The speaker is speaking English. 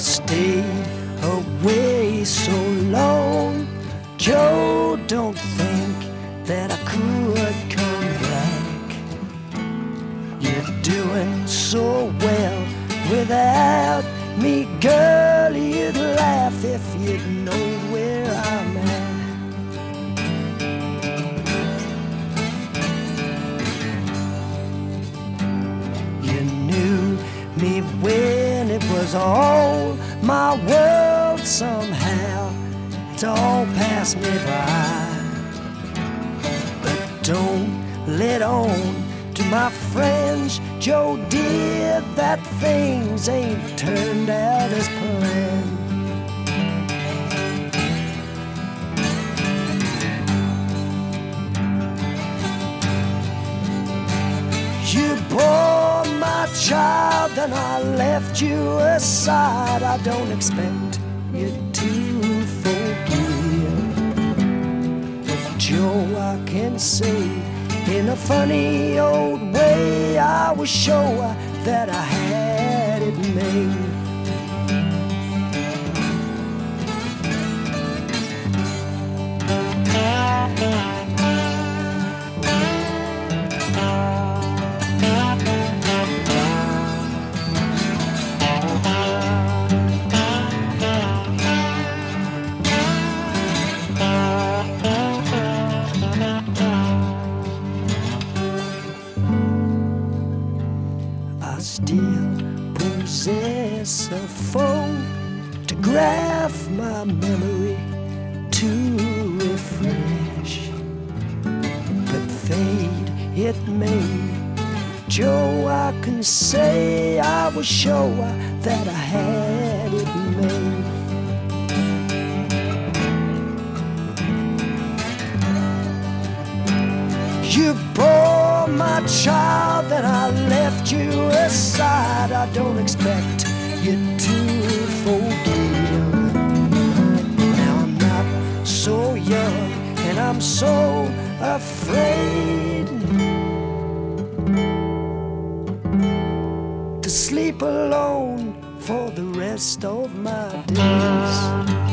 stayed away so long. Joe, don't think that I could come back. You're doing so well without me, girl. You'd laugh if you'd know where I'm at. You knew me it was all my world somehow. It's all passed me by. But don't let on to my friends, Joe dear, that things ain't turned out as planned. You my child, and I left you aside. I don't expect you to forgive. But Joe, I can say, in a funny old way, I was sure that I had it made. Still possess a photograph, my memory to refresh. But fade it may. Joe, I can say I was sure that I had it made. You bore my child and I left you aside. I don't expect you to forgive. Now I'm not so young and I'm so afraid to sleep alone for the rest of my days.